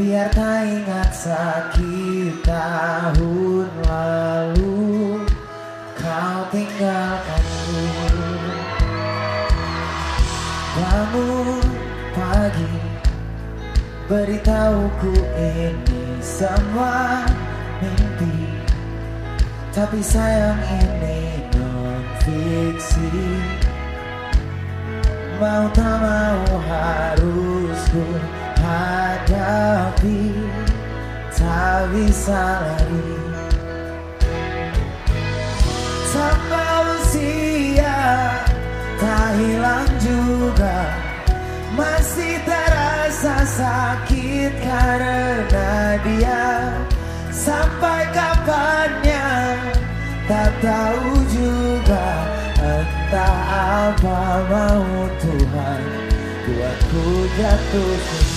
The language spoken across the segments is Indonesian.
biar tak ingat sakit tahun lalu kau tinggalkanku bangun pagi beritahuku ini semua mimpi. Tapi sayang ini non fiksi mau tak mau harus ku hadapi tak bisa lagi. Tanpa usia tak hilang juga masih terasa sakit karena dia sampai kapannya tak tahu juga entah apa mau Tuhan buatku jatuh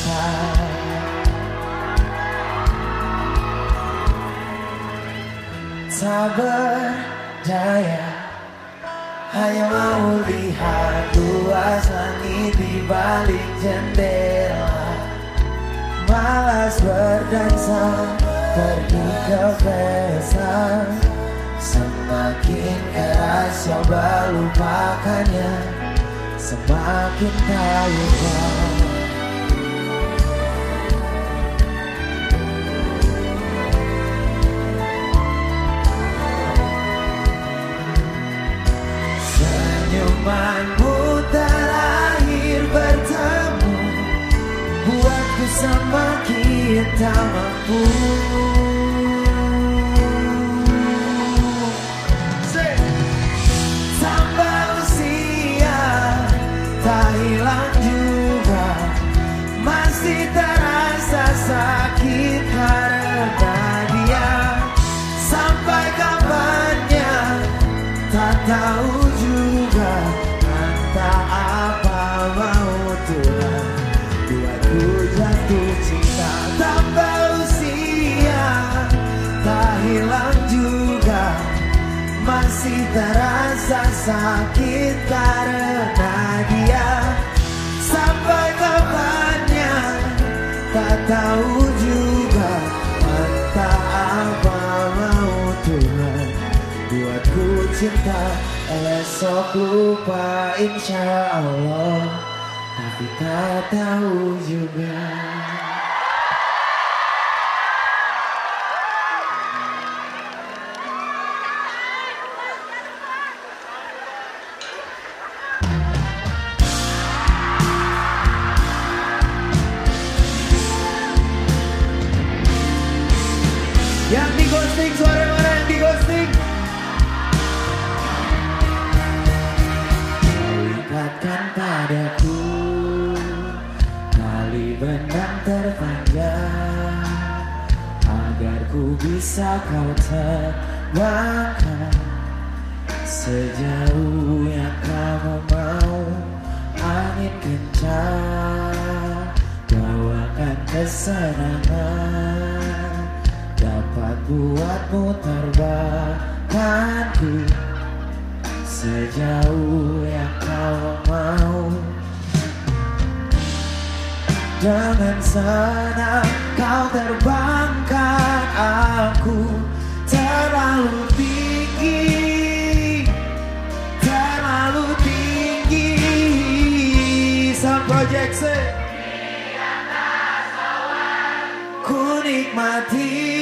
tak berdaya hanya mau lihat luas langit di balik jendela. Malas berdansa pergi ke pesta. Semakin keras coba lupakannya Semakin tak Semakin tak mampu sakit karena dia Sampai kapannya? Tak tahu juga Mata apa mau Tuhan. Buatku cinta esok lupa insya Allah. Tapi tak tahu juga. Ghosting, suara mana yang di ghosting? Ikatkan padaku Tali benang terpanjang Agar ku bisa kau terbangkan Sejauh yang kamu mau Angin kencang Bawakan kesenangan buatmu terbangkanku sejauh yang kau mau. Dengan senang kau terbangkan aku. Terlalu tinggi. Terlalu tinggi. Sound Project Ku nikmati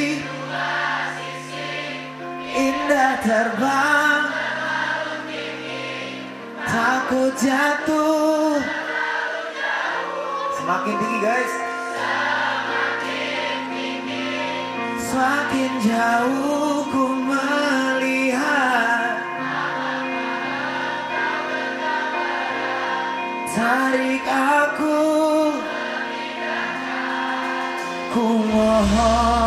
terbang. Takut jatuh. Semakin tinggi guys. Semakin jauh ku melihat. Tarik aku. Ku mohon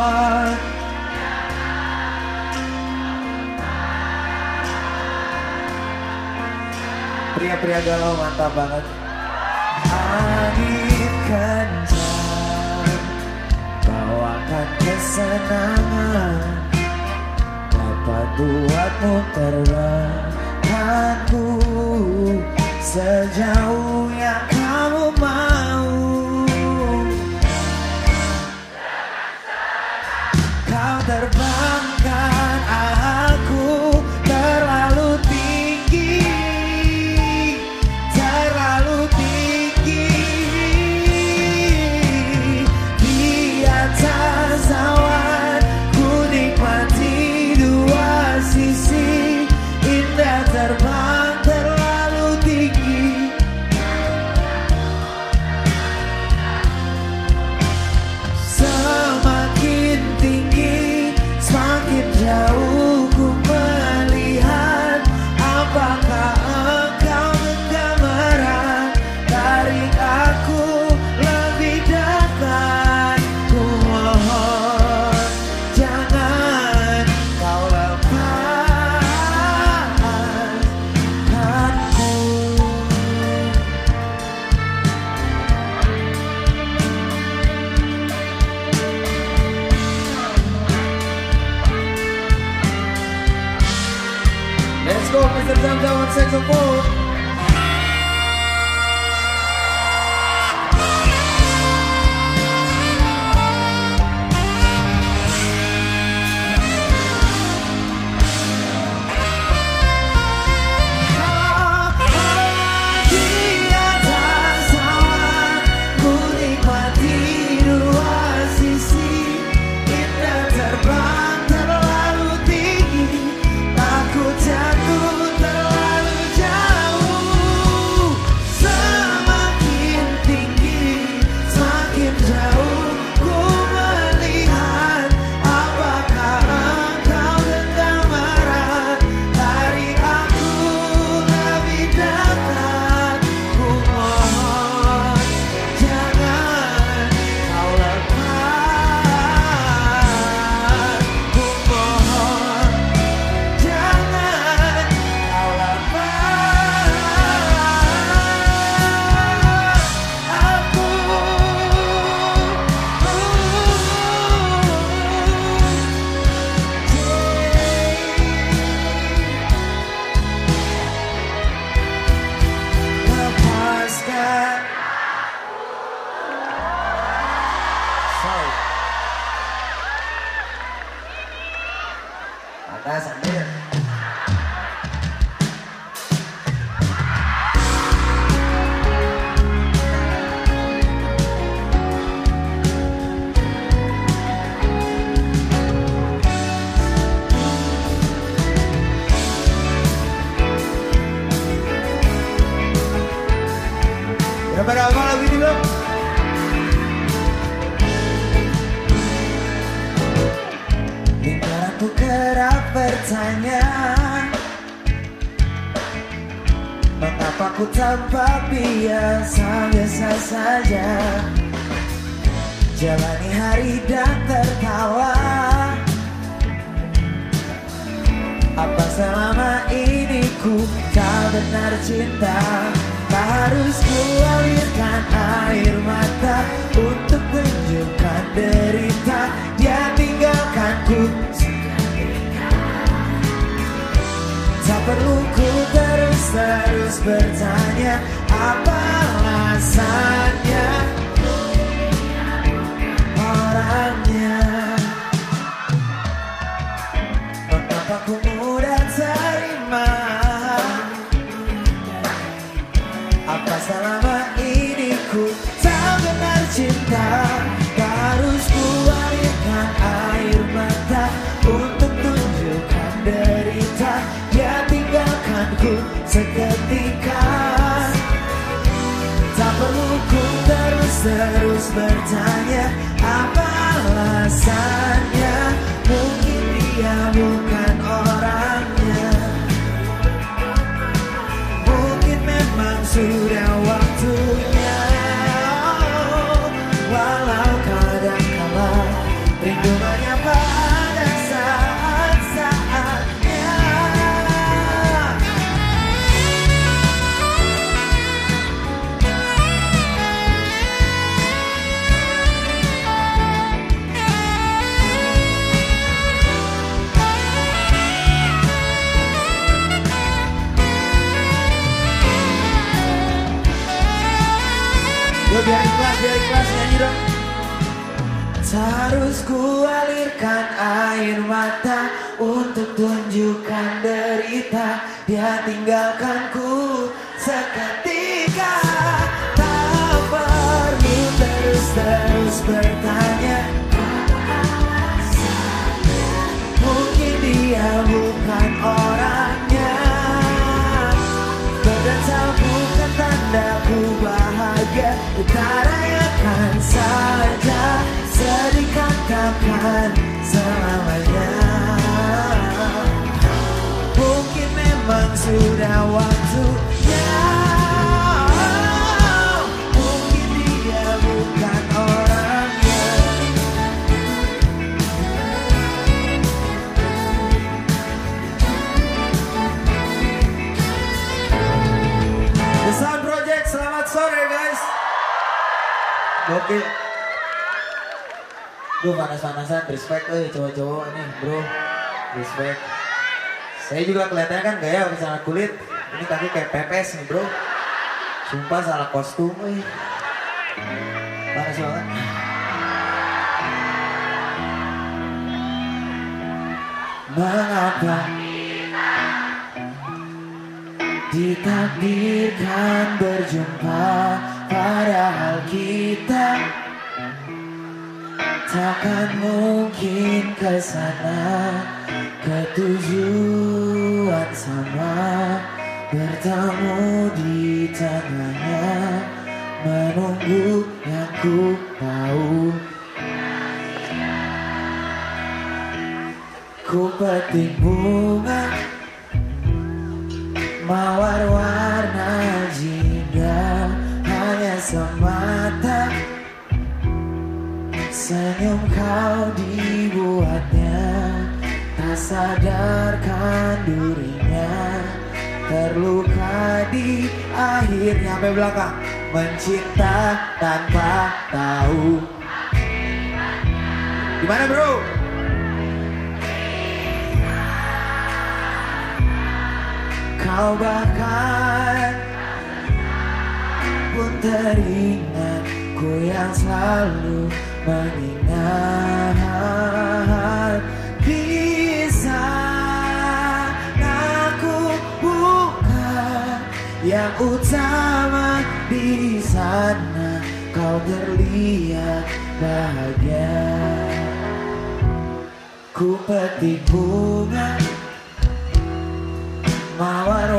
Pria-pria galau mantap banget. Angin kencang Bawakan kesenangan. Dapat buatmu terbangkanku Sejauh yang kamu mau derita Dia tinggalkanku Tak perlu ku terus-terus bertanya Yo biar ikhlas, biar ikhlas nyanyi dong. Harus ku alirkan air mata Untuk tunjukkan derita. Dia tinggalkanku seketika. Tak perlu terus-terus bertanya. Mungkin dia bukan orangnya saja Sedih katakan selamanya. Mungkin memang sudah waktunya Gokil. Duh panas-panasan, respect eh cowok-cowok nih bro. Respect. Saya juga kelihatannya kan gaya pakai celana kulit. Ini kaki kayak pepes nih bro. Sumpah salah kostum eh. Panas banget. Mengapa ditakdirkan berjumpa Padahal kita takkan mungkin ke sana. Ketujuan sama bertemu di tengahnya Menunggu yang ku tahu. Ku petik bunga Mawar semata. Senyum kau dibuatnya Tak sadarkan durinya Terluka di akhirnya Sampai belakang. Mencinta tanpa tahu. Gimana bro? Kau bahkan pun teringat Ku yang selalu mengingat Bisa aku bukan yang utama di sana Kau terlihat bahagia. Ku petik bunga Mawar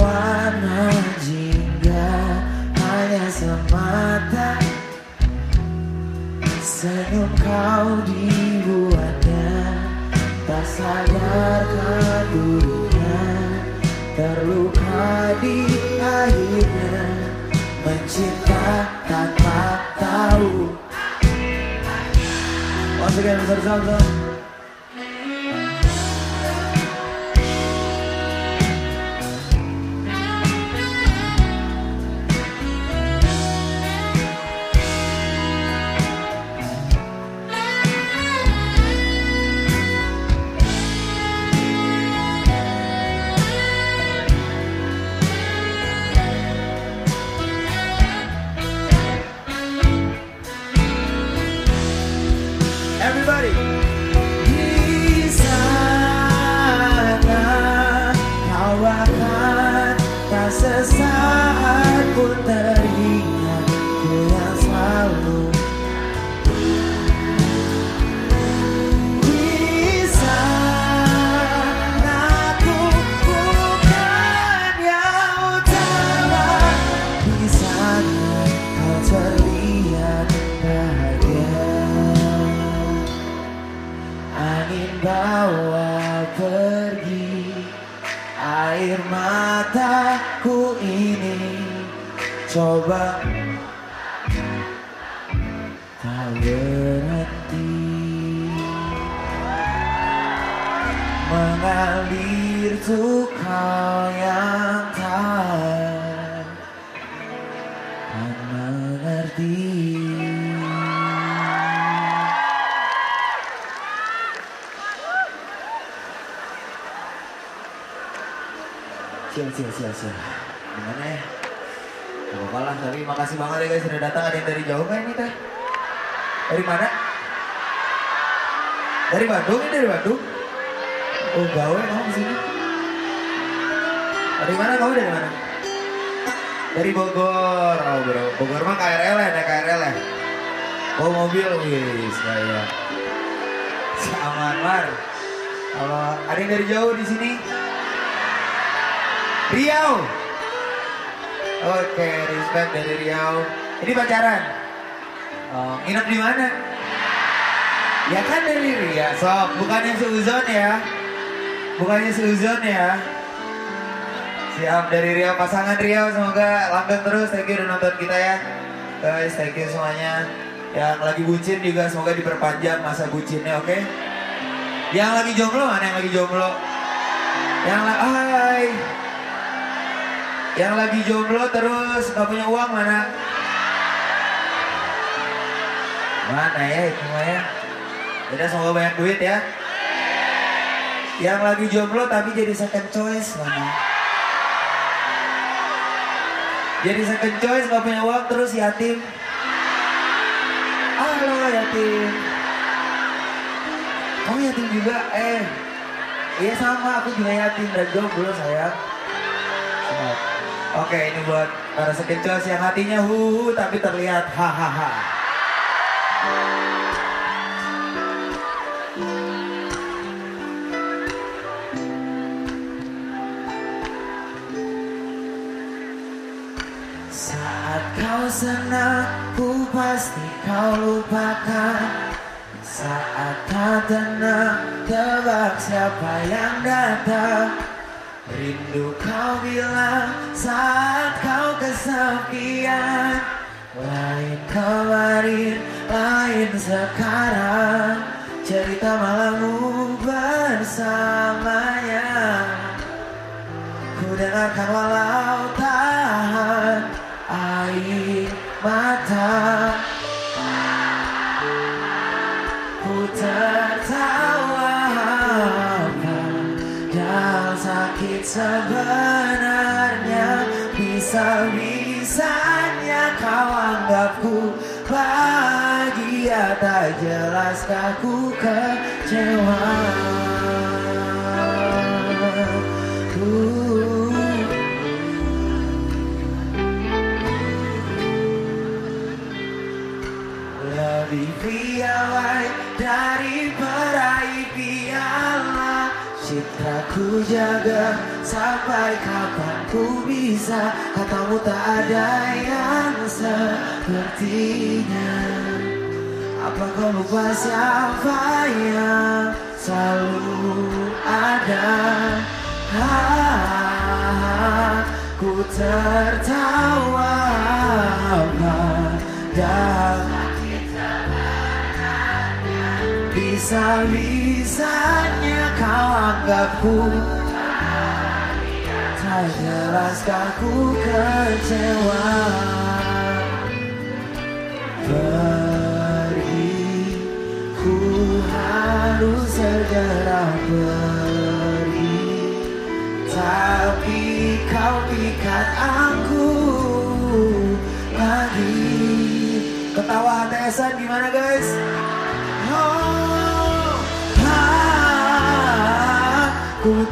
dirinya Terluka di akhirnya Mencinta tanpa tahu. Once again, Sial. Gimana ya? Gak apa-apa lah, tapi makasih banget ya guys sudah datang. Ada yang dari jauh kan ini teh? Dari mana? Dari Bandung ini dari Bandung? Oh gawe kamu sini? Dari mana kamu dari mana? Dari Bogor, oh bro. Bogor mah KRL ya, naik KRL ya? Oh mobil, wis kayak. Si Aman Mar. Kalau ada yang dari jauh di sini? Riau. Oke, respect dari Riau. Ini pacaran. Oh, nginep di mana? Ya kan dari Riau. Sok, bukannya seuzon ya. Bukannya seuzon ya. Siap dari Riau, pasangan Riau semoga langgeng terus. Thank you udah nonton kita ya. Guys, thank you semuanya. Yang lagi bucin juga semoga diperpanjang masa bucinnya, oke? Yang lagi jomblo mana yang lagi jomblo? Yang lagi, hai. Yang lagi jomblo terus gak punya uang mana? Mana ya itu ya? Udah semoga banyak duit ya. Yang lagi jomblo tapi jadi second choice mana? Jadi second choice gak punya uang terus yatim. Halo yatim. Kamu yatim juga? Eh, iya sama aku juga yatim dan jomblo sayang. Oke, ini buat para sekecos yang hatinya huhu tapi terlihat hahaha. Saat kau senang, ku pasti kau lupakan. Saat kau tenang, tebak siapa yang datang. Rindu kau bilang saat kau kesepian. Lain kemarin, lain sekarang. Cerita malammu bersamanya. Ku dengarkan walau tahan sebenarnya Bisa-bisanya kau anggapku bahagia Tak jelaskah ku kecewa. Lebih piawai dari peraih piala Cintaku jaga sampai kapan ku bisa? Katamu tak ada yang sepertinya. Apa kau lupa siapa yang selalu ada? Ah, Ku tertawa pada Bisa-bisanya kau anggapku jelaskah ku kecewa. Pergi Ku harus segera pergi Tapi kau pikat aku lagi Ketawa HTSan gimana guys? Oh, ah, ku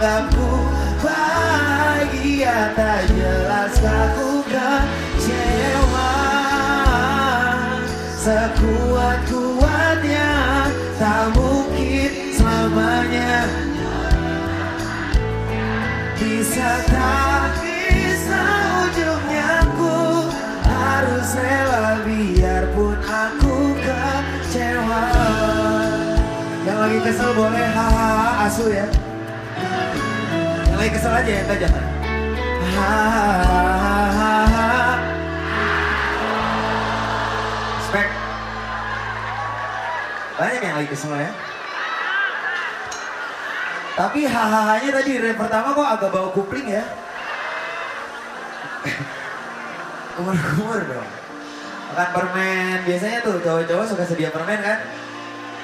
anggapku bahagia Tak jelas aku kecewa. Sekuat-kuatnya tak mungkin selamanya. Bisa tak bisa ujungnya ku harus rela biarpun aku kecewa. Yang lagi kesel boleh hahaha asu ya Yang kesel aja ya, jangan Hahaha Spek Banyak yang lagi kesel ya tapi hahaha-nya tadi rap pertama kok agak bau kupling ya. Kumur-kumur dong. Makan permen, biasanya tuh cowok-cowok suka sedia permen kan?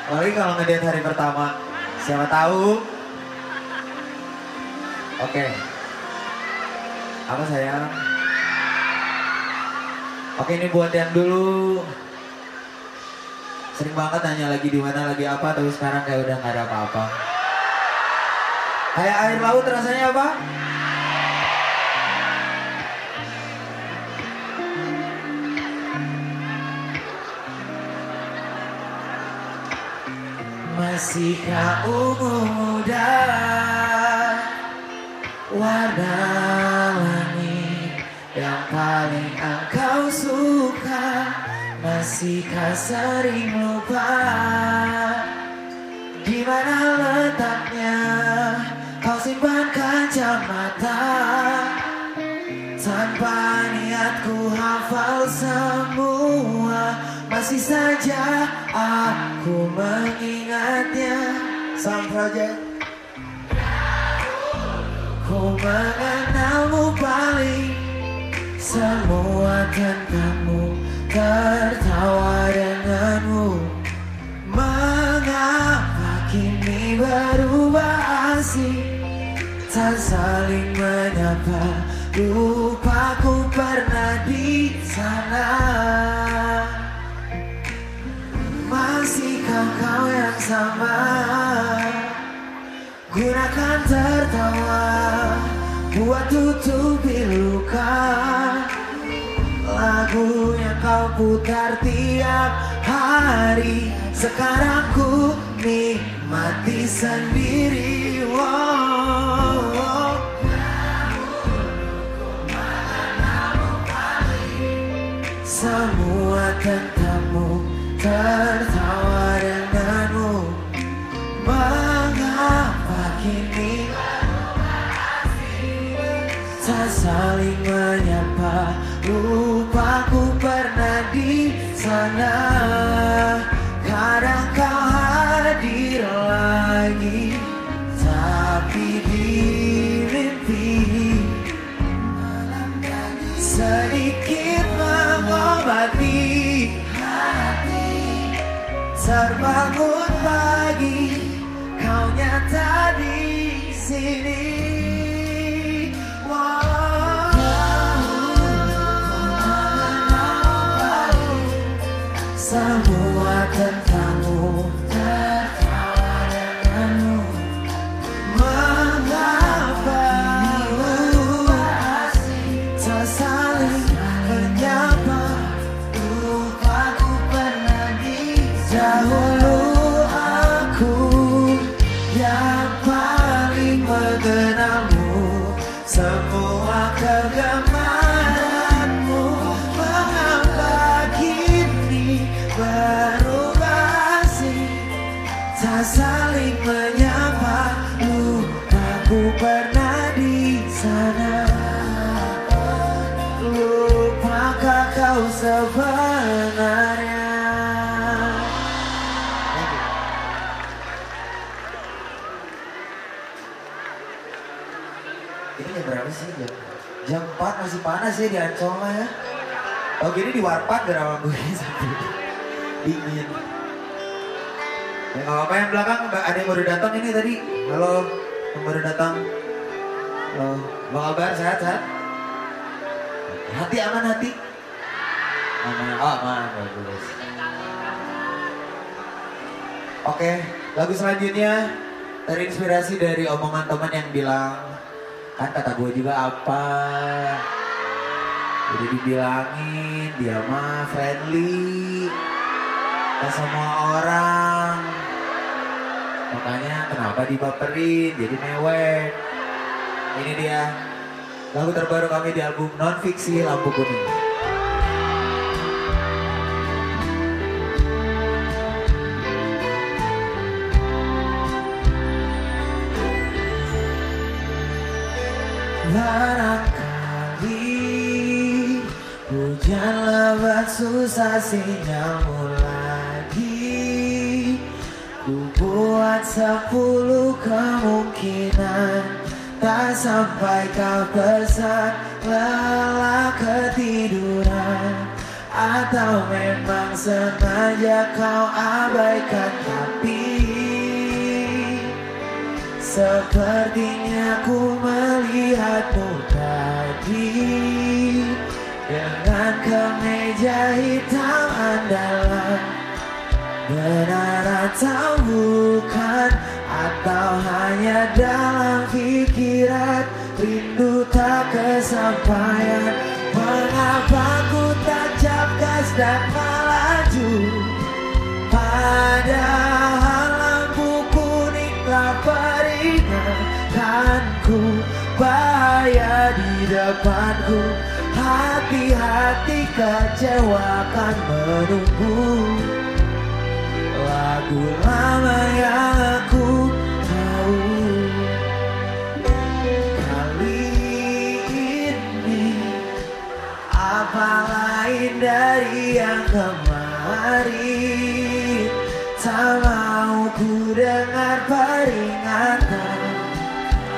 Apalagi kalau ngedate hari pertama. Siapa tahu. Oke. Apa sayang? Oke ini buat yang dulu sering banget nanya lagi di mana lagi apa tapi sekarang kayak udah nggak ada apa-apa. Kayak air laut rasanya apa? Masihkah ungu muda Warna langit Yang paling engkau suka. Masihkah sering lupa di mana letaknya. Kau simpan kacamata Tanpa niatku hafal semua. Masih saja aku mengingatnya. Sound Project Ku mengenalmu paling Semua tentangmu Tertawa denganmu. Mengapa kini berubah asing? Tak saling menyapa Lupaku pernah di sana. Masihkah kau yang sama Gunakan tertawa Buat tutupi luka. Lagu yang kau putar tiap hari. Sekarang ku nikmati sendiri. Wow. Semua tentangmu tertawa saling menyapa. Lupaku pernah di sana. Kadang kau hadir lagi. Tapi di mimpi. Sedikit mengobati hati. Terbangun pagi. Kau nyata di sini Semua tentangmu ya di Ancol lah ya. Oh gini di warpat gak gue dingin. Ya nggak apa-apa yang belakang ada yang baru datang ini tadi. Halo, yang baru datang. Halo, apa kabar? Sehat, sehat? Hati aman hati? Aman, oh aman, bagus. Oke, lagu selanjutnya terinspirasi dari omongan teman yang bilang kan kata gue juga apa udah dibilangin dia mah friendly. Ke semua orang. Makanya kenapa dibaperin? Jadi mewek. Ini dia. Lagu terbaru kami di album non fiksi lampu kuning. Barangkali sinyalmu lagi Ku buat sepuluh kemungkinan Tak sampai kau pesan lelah ketiduran. Atau memang sengaja kau abaikan tapi Sepertinya ku melihatmu tadi Dengan kemeja hitam andalan Benar atau bukan Atau hanya dalam pikiran Rindu tak kesampaian. Mengapa ku tancap gas dan melaju Padahal peringatkanku Bahaya di depanku. Hati-hati kecewa akan menunggu. Lagu lama yang aku tahu. Kali ini Apa lain dari yang kemarin? Tak mau ku dengar peringatan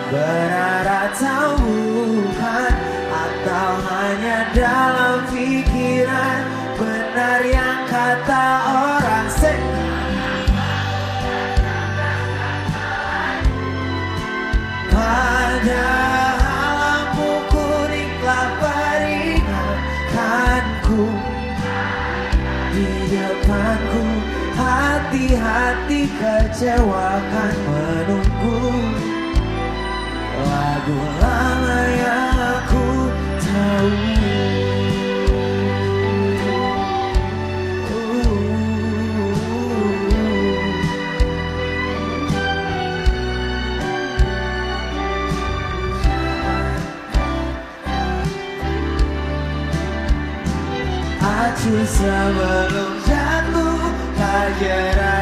Benar atau bukan Atau hanya dalam pikiran? Benar yang kata orang depanku hati-hati kecewakan menunggu Lagu lama yang aku tahu. Acu sebelum jatuh Tak jera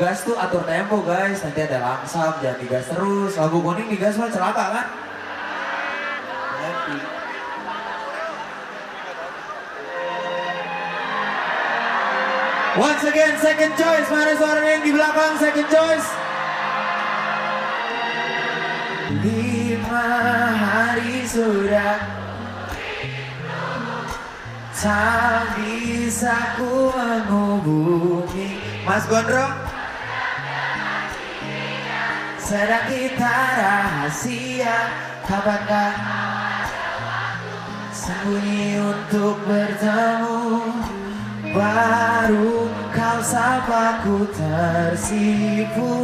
ngegas tuh atur tempo guys, nanti ada langsam, jangan digas terus. Lagu kuning digas mah celaka kan? Happy. Once again, second choice. Mana suaranya yang di belakang, second choice? Lima hari sudah Tak bisa ku menghubungi Mas Gondrong Sedang kita rahasia Kapankah Sembunyi untuk bertemu. Baru kau sapa ku tersipu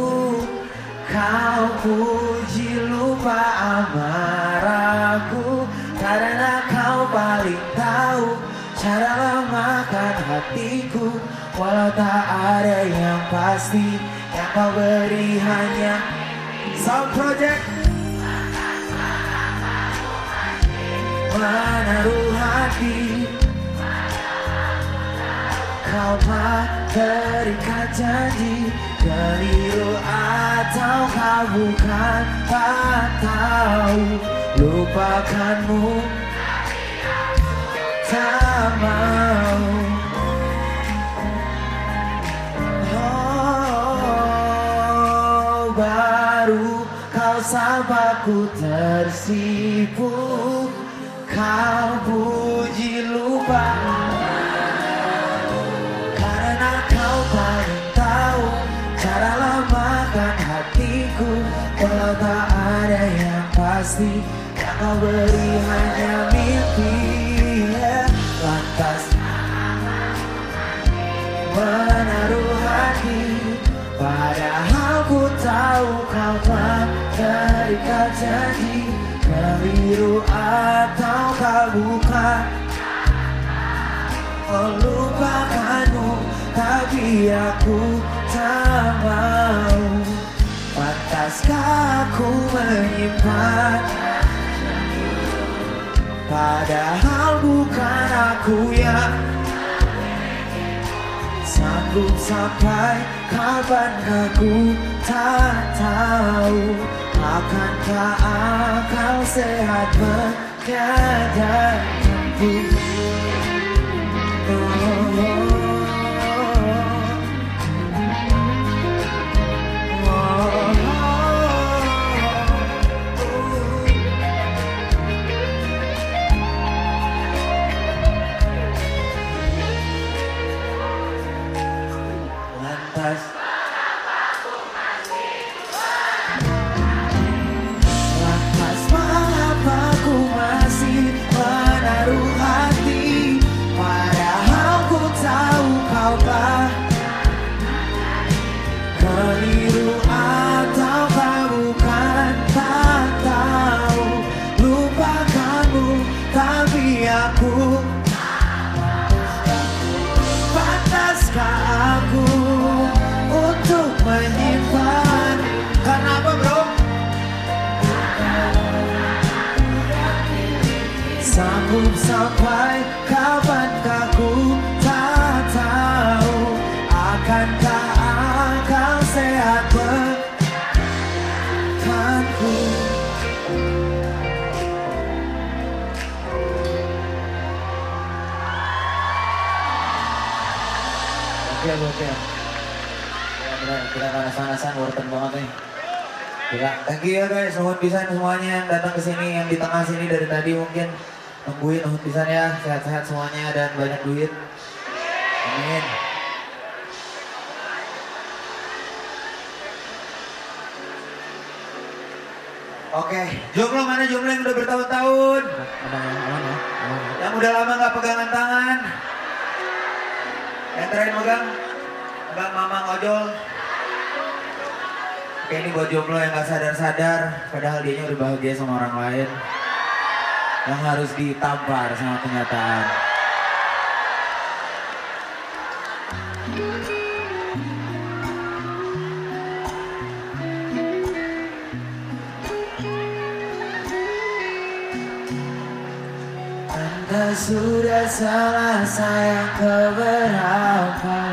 Kau puji lupa amarahku. Karena kau paling tahu Cara lemakan hatiku. Walau tak ada yang pasti Yang kau beri hanya Sound Project. Menaruh hati. Kau mah terikat janji. Keliru atau kau bukan Tak tahu. Lupakanmu. Tak mau sahabatku tersipu Kau puji lupa. Karena kau paling tahu Cara lamakan hatiku Walau tak ada yang pasti Yang kau beri hanya mimpi terikat janji Keliru atau kau bukan Oh lupakanmu Tapi aku tak mau Pantaskah aku menyimpan Padahal bukan aku yang Sanggup sampai kapan aku tak tahu Akankah akal sehat menyadarkanku Lantas Oke, jomblo mana jomblo yang udah bertahun-tahun? Aman ya, aman ya, aman ya. Yang udah lama nggak pegangan tangan? Yang terakhir megang? Megang mama ngojol? Oke ini buat jomblo yang gak sadar-sadar Padahal dia udah bahagia sama orang lain Yang harus ditampar sama kenyataan sudah selesai yang keberapa?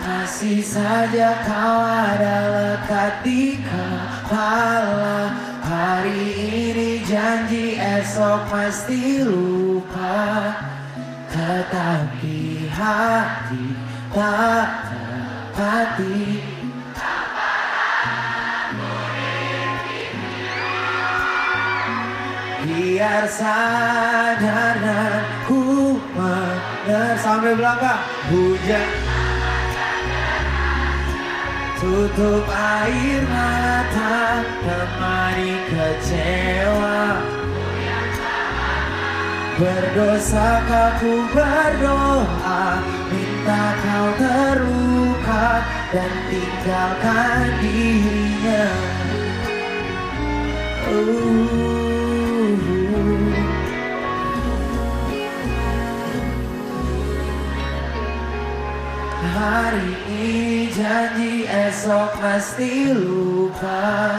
Masih saja kau ada lekat di kepala. Hari ini janji esok pasti lupa. Tetapi hati tak dapati Biar sadar dan ku benar Sampai belakang. Hujan. Tutup air mata Temani kecewa. Berdosa ku berdoa. Minta kau terluka Dan tinggalkan dirinya. Uh. Hari ini janji esok pasti lupa.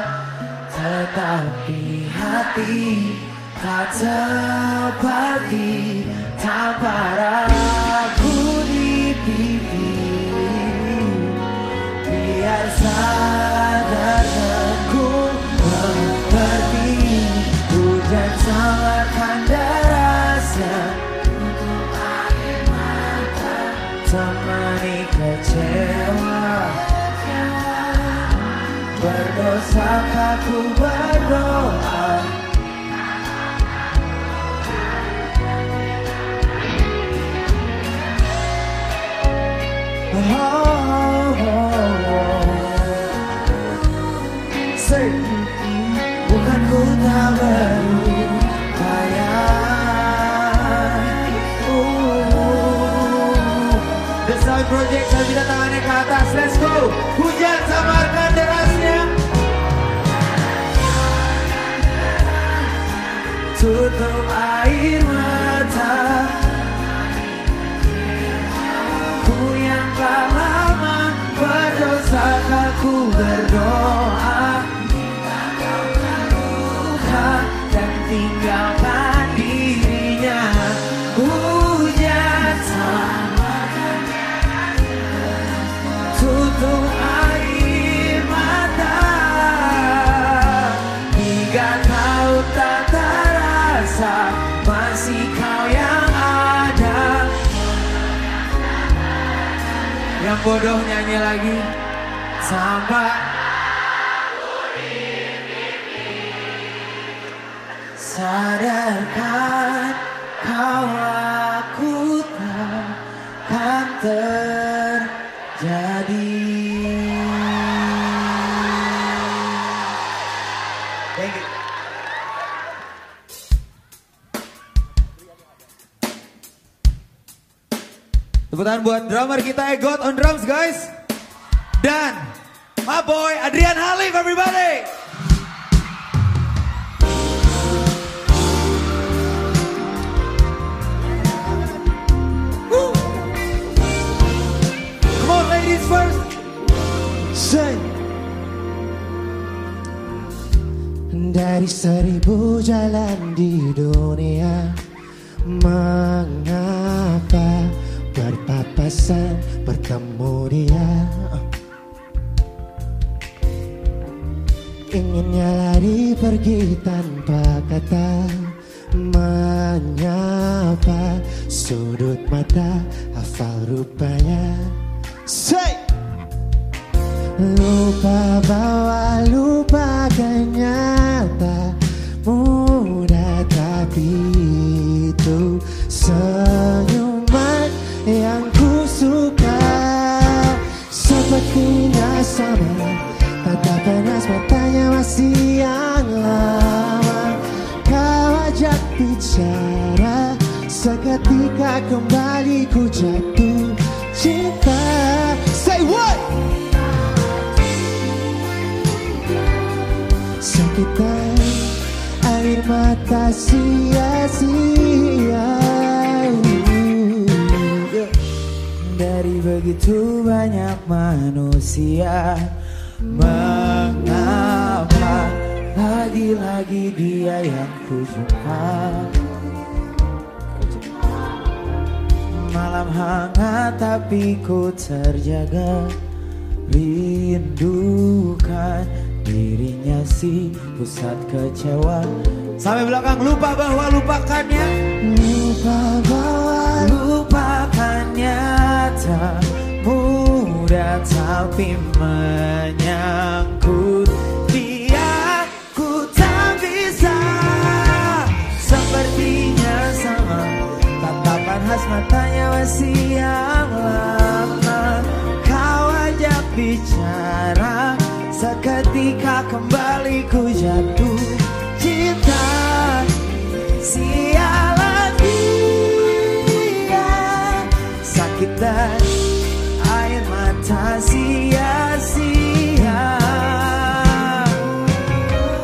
Tetapi hati tak seperti tanpa ragu di pipi Biar sadar dan ku mengerti Hujan sangatkan derasnya Temani kecewa Berdosa aku berdoa Oh, oh, oh. Bukan ku tak berupaya Project minta tangannya ke atas. Let's go. Hujan samarkan derasnya Tutup air mata. Ku yang tak lama berdosa aku berdoa bodoh nyanyi lagi. Sampai Sadarkan kau aku takkan terjadi Tepuk tangan buat drummer kita Egot on drums guys. Dan my boy Adrian Halif everybody. Woo. Come on ladies first. Say. Dari seribu jalan di dunia Mengapa berpapasan bertemu dia Inginnya lari pergi tanpa kata Menyapa. Sudut mata hafal rupanya. Say! Lupa bahwa lupakannya tak mudah Tapi itu senyuman Sepertinya sama Tatap panas matanya masih yang lama. Kau ajak bicara Seketika kembali ku jatuh cinta. Say what? Sakitan air mata sia-sia begitu banyak manusia. Mengapa lagi-lagi dia yang ku jumpa malam hangat tapi ku terjaga. Rindukan dirinya si pusat kecewa. Sampai belakang lupa bahwa lupakannya. Lupa bahwa lupakannya tak mudah tapi menyangkut Dia ku tak bisa Sepertinya sama. Tatapan khas matanya masih yang lama. Kau ajak bicara Seketika kembali ku jatuh cinta. Sialan Dan air mata sia-sia.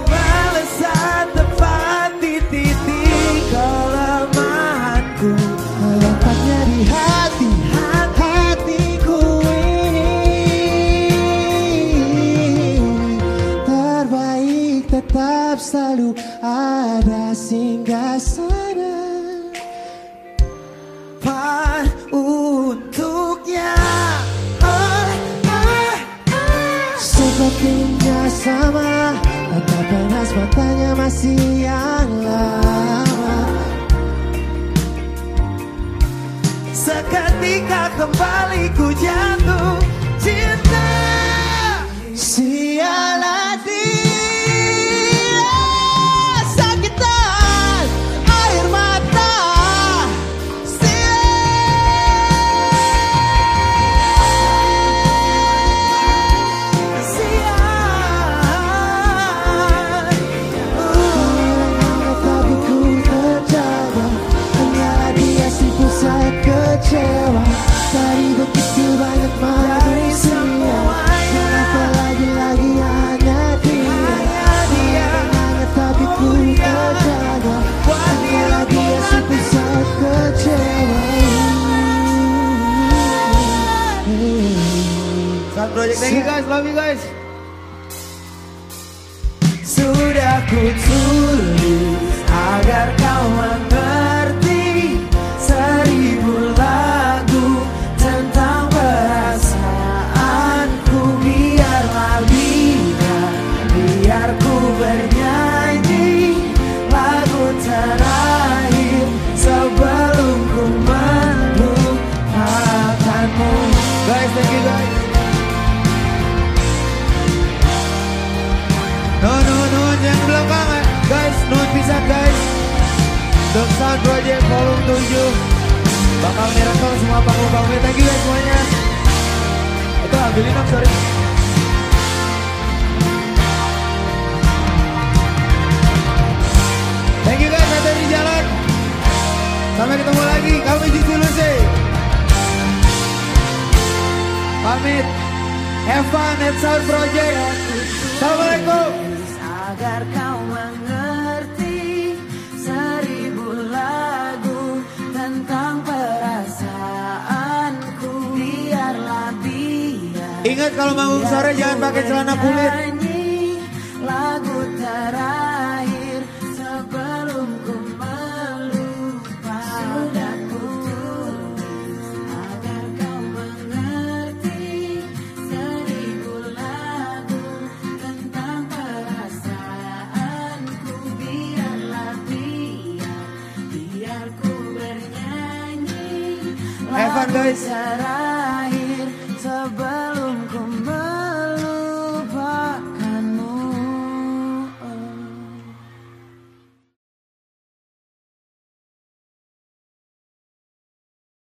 Balasan tepat di titik kelemahanku. Letaknya di hati Hatiku ini. Terbaik tetap selalu ada singgah Sepertinya sama Tatapan khas matanya masih yang Project, thank you guys, love you guys. Sudah ku tulis agar kau mengerti pisan guys. Dog Project Volume 7 Bakal miracle semua panggung-panggungnya Thank you guys semuanya. Itu ambilin dong, sorry. Thank you guys, nanti di jalan. Sampai ketemu lagi, kami di sih Pamit. Have fun at Sound Project. Assalamualaikum. Agar kau Ingat kalau manggung sore jangan pakai celana kulit. Nyanyi lagu terakhir sebelum ku melupakanku. Agar kau mengerti seribu lagu tentang perasaanku. Biarlah biar biar ku bernyanyi Have fun, guys.